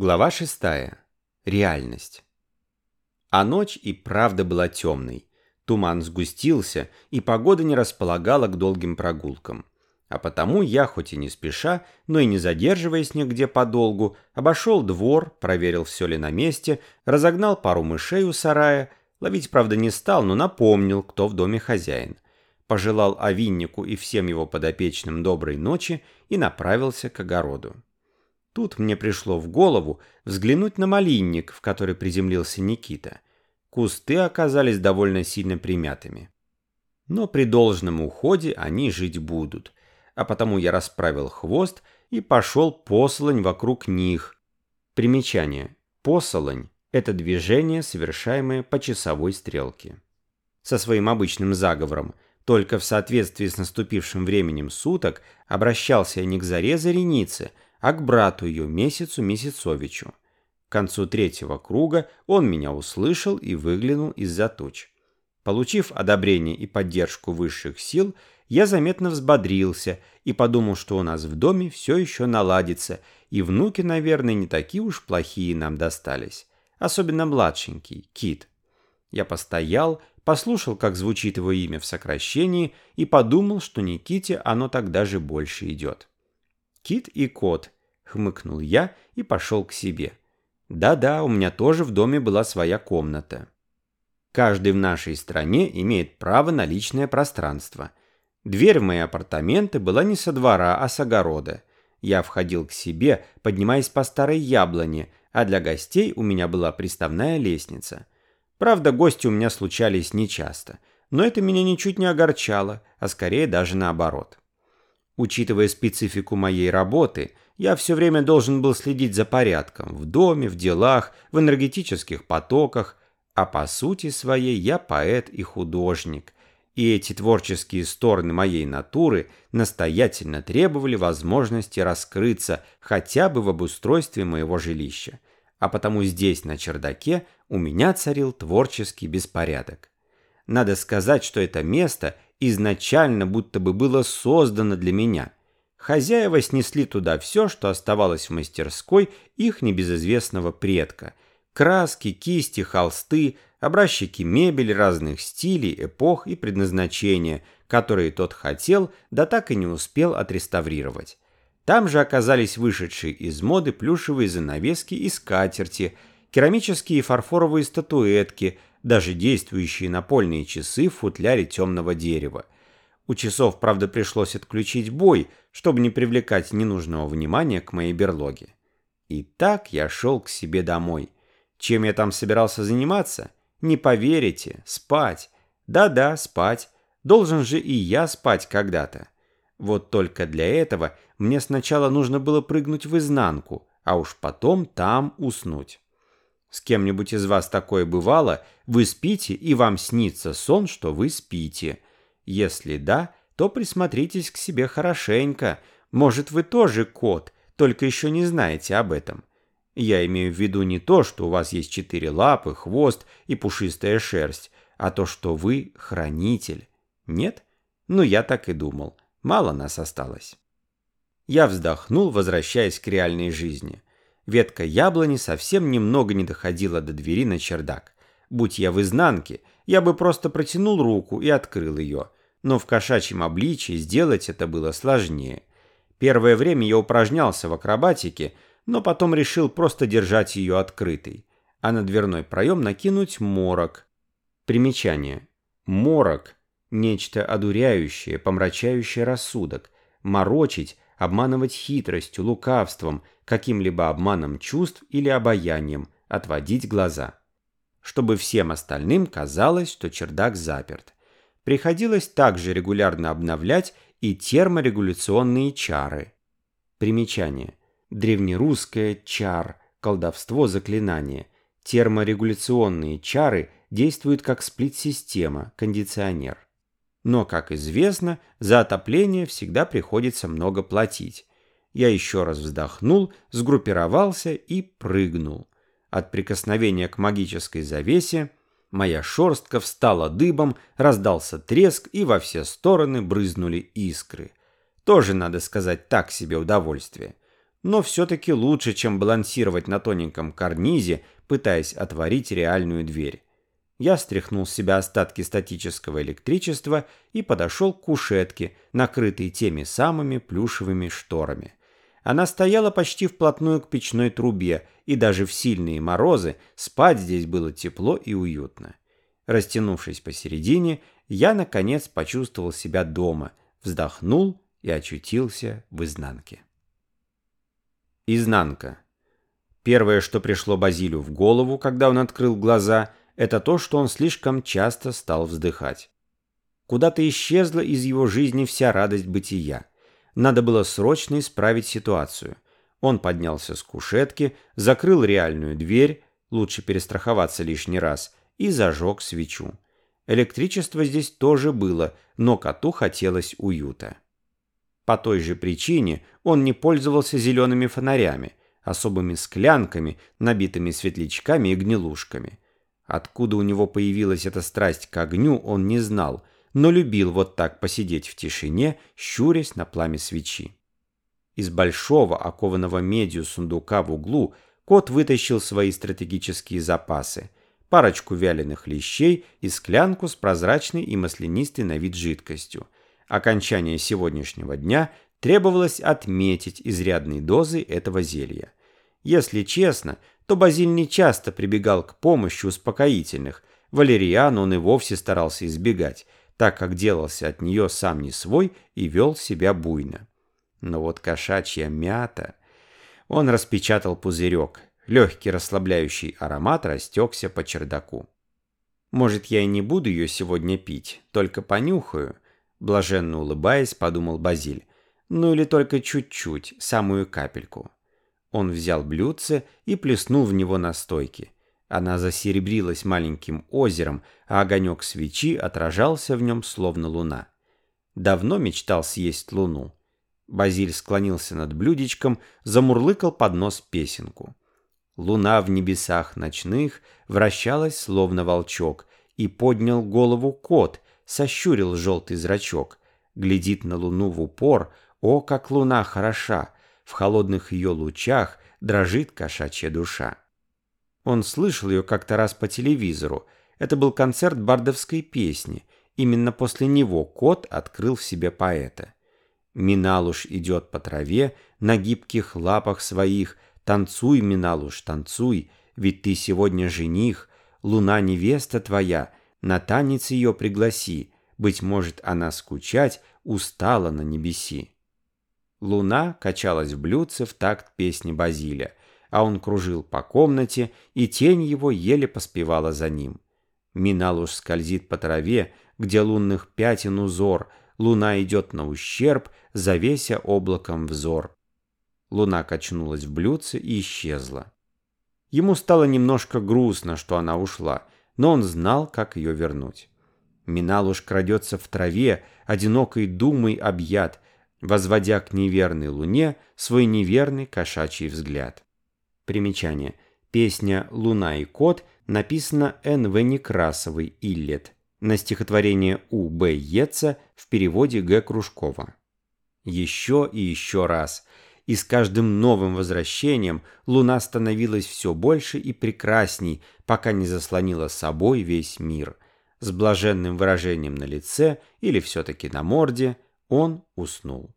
Глава шестая. Реальность. А ночь и правда была темной. Туман сгустился, и погода не располагала к долгим прогулкам. А потому я, хоть и не спеша, но и не задерживаясь нигде подолгу, обошел двор, проверил, все ли на месте, разогнал пару мышей у сарая, ловить, правда, не стал, но напомнил, кто в доме хозяин. Пожелал овиннику и всем его подопечным доброй ночи и направился к огороду. Тут мне пришло в голову взглянуть на малинник, в который приземлился Никита. Кусты оказались довольно сильно примятыми. Но при должном уходе они жить будут, а потому я расправил хвост и пошел посолонь вокруг них. Примечание. Посолонь – это движение, совершаемое по часовой стрелке. Со своим обычным заговором, только в соответствии с наступившим временем суток, обращался я не к заре зареницы – а к брату ее Месяцу Месяцовичу. К концу третьего круга он меня услышал и выглянул из-за туч. Получив одобрение и поддержку высших сил, я заметно взбодрился и подумал, что у нас в доме все еще наладится, и внуки, наверное, не такие уж плохие нам достались. Особенно младшенький, Кит. Я постоял, послушал, как звучит его имя в сокращении, и подумал, что Никите оно так даже больше идет. Кит и кот, хмыкнул я и пошел к себе. Да-да, у меня тоже в доме была своя комната. Каждый в нашей стране имеет право на личное пространство. Дверь в мои апартаменты была не со двора, а с огорода. Я входил к себе, поднимаясь по старой яблоне, а для гостей у меня была приставная лестница. Правда, гости у меня случались нечасто, но это меня ничуть не огорчало, а скорее даже наоборот. Учитывая специфику моей работы, я все время должен был следить за порядком в доме, в делах, в энергетических потоках, а по сути своей я поэт и художник, и эти творческие стороны моей натуры настоятельно требовали возможности раскрыться хотя бы в обустройстве моего жилища, а потому здесь, на чердаке, у меня царил творческий беспорядок. Надо сказать, что это место – изначально будто бы было создано для меня. Хозяева снесли туда все, что оставалось в мастерской их небезызвестного предка. Краски, кисти, холсты, образчики мебели разных стилей, эпох и предназначения, которые тот хотел, да так и не успел отреставрировать. Там же оказались вышедшие из моды плюшевые занавески и скатерти, керамические и фарфоровые статуэтки – даже действующие напольные часы в футляре темного дерева. У часов, правда, пришлось отключить бой, чтобы не привлекать ненужного внимания к моей берлоге. И так я шел к себе домой. Чем я там собирался заниматься? Не поверите, спать. Да-да, спать. Должен же и я спать когда-то. Вот только для этого мне сначала нужно было прыгнуть в изнанку, а уж потом там уснуть. С кем-нибудь из вас такое бывало? Вы спите, и вам снится сон, что вы спите. Если да, то присмотритесь к себе хорошенько. Может, вы тоже кот, только еще не знаете об этом. Я имею в виду не то, что у вас есть четыре лапы, хвост и пушистая шерсть, а то, что вы хранитель. Нет? Ну, я так и думал. Мало нас осталось. Я вздохнул, возвращаясь к реальной жизни. Ветка яблони совсем немного не доходила до двери на чердак. Будь я в изнанке, я бы просто протянул руку и открыл ее. Но в кошачьем обличии сделать это было сложнее. Первое время я упражнялся в акробатике, но потом решил просто держать ее открытой, а на дверной проем накинуть морок. Примечание. Морок – нечто одуряющее, помрачающее рассудок. Морочить – обманывать хитростью, лукавством, каким-либо обманом чувств или обаянием, отводить глаза. Чтобы всем остальным казалось, что чердак заперт. Приходилось также регулярно обновлять и терморегуляционные чары. Примечание. Древнерусское чар, колдовство, заклинание. Терморегуляционные чары действуют как сплит-система, кондиционер. Но, как известно, за отопление всегда приходится много платить. Я еще раз вздохнул, сгруппировался и прыгнул. От прикосновения к магической завесе моя шерстка встала дыбом, раздался треск и во все стороны брызнули искры. Тоже, надо сказать, так себе удовольствие. но все-таки лучше, чем балансировать на тоненьком карнизе, пытаясь отворить реальную дверь. Я стряхнул с себя остатки статического электричества и подошел к кушетке, накрытой теми самыми плюшевыми шторами. Она стояла почти вплотную к печной трубе, и даже в сильные морозы спать здесь было тепло и уютно. Растянувшись посередине, я, наконец, почувствовал себя дома, вздохнул и очутился в изнанке. Изнанка. Первое, что пришло Базилю в голову, когда он открыл глаза, это то, что он слишком часто стал вздыхать. Куда-то исчезла из его жизни вся радость бытия. Надо было срочно исправить ситуацию. Он поднялся с кушетки, закрыл реальную дверь, лучше перестраховаться лишний раз, и зажег свечу. Электричество здесь тоже было, но коту хотелось уюта. По той же причине он не пользовался зелеными фонарями, особыми склянками, набитыми светлячками и гнилушками. Откуда у него появилась эта страсть к огню, он не знал, но любил вот так посидеть в тишине, щурясь на пламя свечи. Из большого окованного медью сундука в углу кот вытащил свои стратегические запасы, парочку вяленых лещей и склянку с прозрачной и маслянистой на вид жидкостью. Окончание сегодняшнего дня требовалось отметить изрядной дозой этого зелья. Если честно, то Базиль не часто прибегал к помощи успокоительных. Валериан он и вовсе старался избегать, так как делался от нее сам не свой и вел себя буйно. Но вот кошачья мята... Он распечатал пузырек. Легкий расслабляющий аромат растекся по чердаку. «Может, я и не буду ее сегодня пить, только понюхаю?» Блаженно улыбаясь, подумал Базиль. «Ну или только чуть-чуть, самую капельку». Он взял блюдце и плеснул в него настойки. Она засеребрилась маленьким озером, а огонек свечи отражался в нем, словно луна. Давно мечтал съесть луну. Базиль склонился над блюдечком, замурлыкал под нос песенку. Луна в небесах ночных вращалась, словно волчок, и поднял голову кот, сощурил желтый зрачок. Глядит на луну в упор, о, как луна хороша! В холодных ее лучах дрожит кошачья душа. Он слышал ее как-то раз по телевизору. Это был концерт бардовской песни. Именно после него кот открыл в себе поэта. Миналуш идет по траве на гибких лапах своих. Танцуй, Миналуш, танцуй, ведь ты сегодня жених. Луна невеста твоя, на танец ее пригласи. Быть может, она скучать устала на небеси. Луна качалась в блюдце в такт песни Базиля, а он кружил по комнате, и тень его еле поспевала за ним. Миналуш скользит по траве, где лунных пятен узор, луна идет на ущерб, завеся облаком взор. Луна качнулась в блюдце и исчезла. Ему стало немножко грустно, что она ушла, но он знал, как ее вернуть. Миналуш крадется в траве, одинокой думой объят, возводя к неверной луне свой неверный кошачий взгляд. Примечание. Песня «Луна и кот» написана Н.В. Некрасовой «Иллет» на стихотворение У. Б. Еца в переводе Г. Кружкова. Еще и еще раз. И с каждым новым возвращением луна становилась все больше и прекрасней, пока не заслонила собой весь мир. С блаженным выражением на лице или все-таки на морде – он уснул.